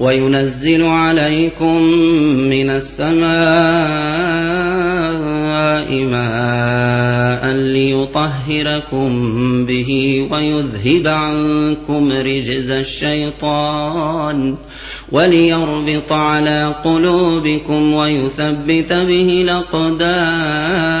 وينزل عليكم من السماء ماء ليطهركم به ويذهب عنكم رجز الشيطان وليربط على قلوبكم ويثبت به الأقدام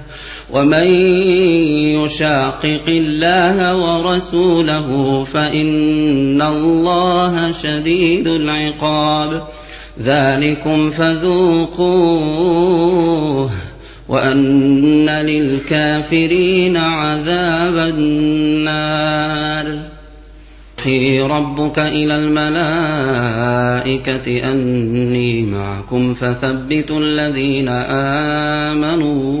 ومن يشاقق الله ورسوله فإن الله شديد العقاب. ذلكم فذوقوه وأن للكافرين عذاب النار. يوحي ربك إلى الملائكة أني معكم فثبتوا الذين آمنوا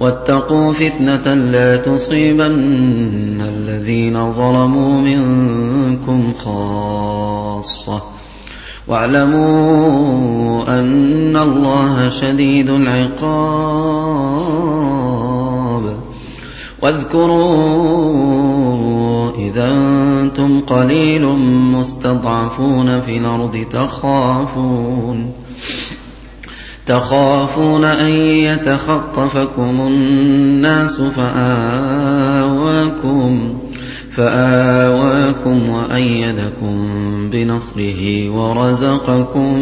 واتقوا فتنة لا تصيبن الذين ظلموا منكم خاصة. واعلموا أن الله شديد العقاب. واذكروا إذا أنتم قليل مستضعفون في الأرض تخافون. تخافون أن يتخطفكم الناس فآواكم فآواكم وأيدكم بنصره ورزقكم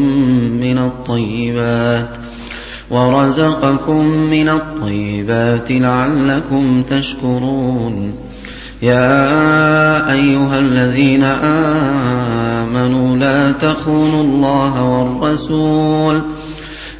من الطيبات ورزقكم من الطيبات لعلكم تشكرون يا أيها الذين آمنوا لا تخونوا الله والرسول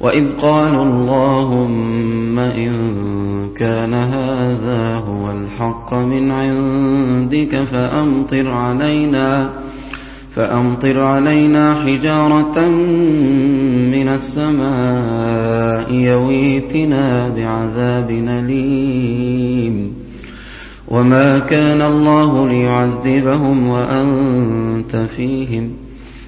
وإذ قالوا اللهم إن كان هذا هو الحق من عندك فأمطر علينا فأمطر علينا حجارة من السماء يويتنا بعذاب أليم. وما كان الله ليعذبهم وأنت فيهم.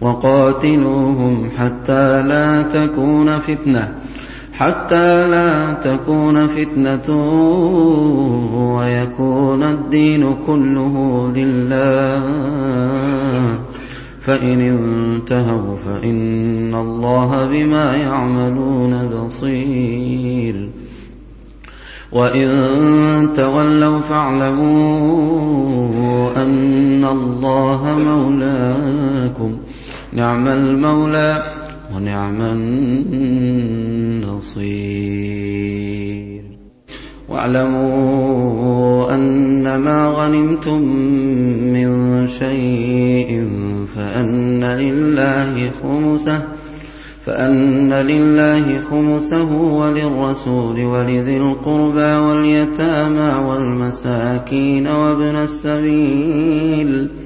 وقاتلوهم حتى لا تكون فتنة حتى لا تكون فتنة ويكون الدين كله لله. فإن انتهوا فإن الله بما يعملون بصير. وإن تولوا فاعلموا أن الله مولاكم. نعم المولى ونعم النصير. واعلموا أن ما غنمتم من شيء فأن لله خمسه فأن لله خمسه وللرسول ولذي القربى واليتامى والمساكين وابن السبيل.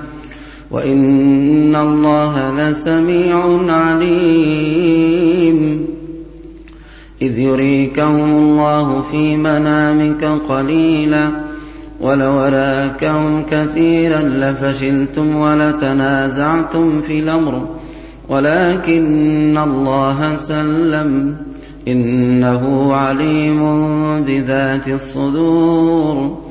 وإن الله لسميع عليم. إذ يريكهم الله في منامك قليلا ولو راكهم كثيرا لفشلتم ولتنازعتم في الأمر. ولكن الله سلم إنه عليم بذات الصدور.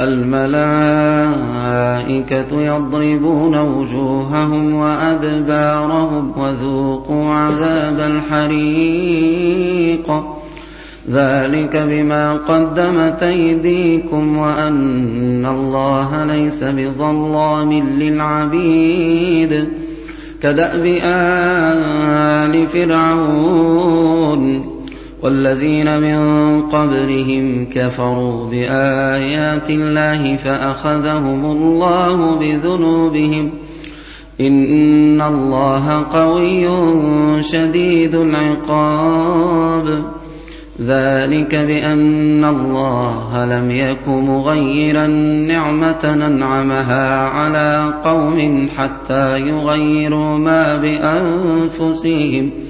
الملائكة يضربون وجوههم وأدبارهم وذوقوا عذاب الحريق. ذلك بما قدمت أيديكم وأن الله ليس بظلام للعبيد. كدأب آل فرعون والذين من قبلهم كفروا بآيات الله فأخذهم الله بذنوبهم إن الله قوي شديد العقاب ذلك بأن الله لم يك مغيرا نعمة أنعمها على قوم حتى يغيروا ما بأنفسهم ۖ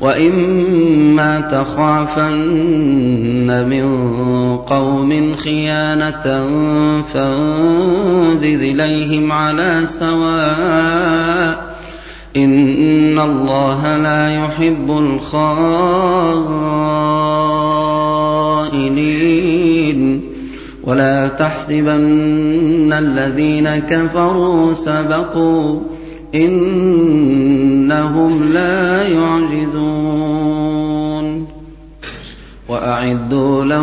وإما تخافن من قوم خيانة فانذذ إليهم على سواء إن الله لا يحب الخائنين ولا تحسبن الذين كفروا سبقوا إنهم لا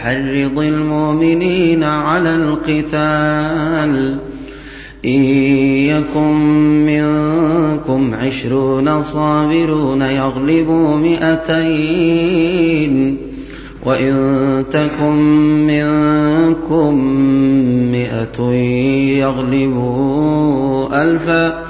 أحرض المؤمنين على القتال. إن يكن منكم عشرون صابرون يغلبوا مئتين. وإن تكن منكم مئة يغلبوا ألفا.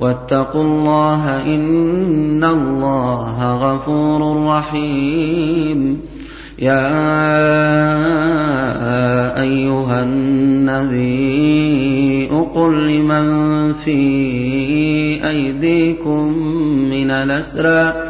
واتقوا الله إن الله غفور رحيم. يا أيها النبي قل لمن في أيديكم من الأسرى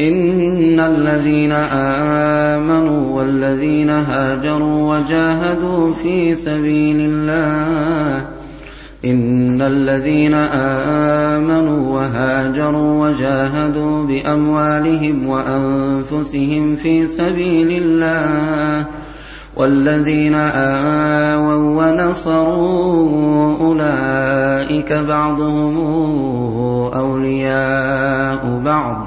إن الذين آمنوا والذين هاجروا وجاهدوا في سبيل الله إن الذين آمنوا وهاجروا وجاهدوا بأموالهم وأنفسهم في سبيل الله والذين آووا ونصروا أولئك بعضهم أولياء بعض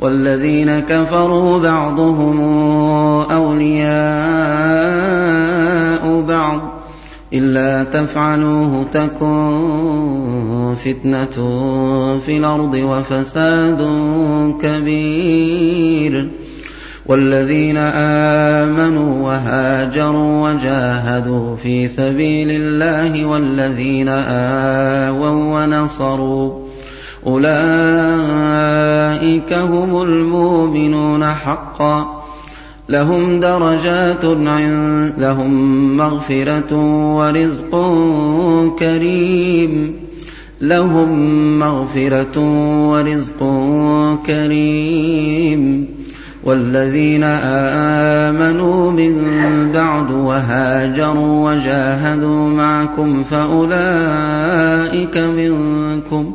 والذين كفروا بعضهم أولياء بعض إلا تفعلوه تكن فتنة في الأرض وفساد كبير والذين آمنوا وهاجروا وجاهدوا في سبيل الله والذين آووا ونصروا أولئك هم المؤمنون حقا. لهم درجات لهم مغفرة ورزق كريم. لهم مغفرة ورزق كريم. والذين آمنوا من بعد وهاجروا وجاهدوا معكم فأولئك منكم.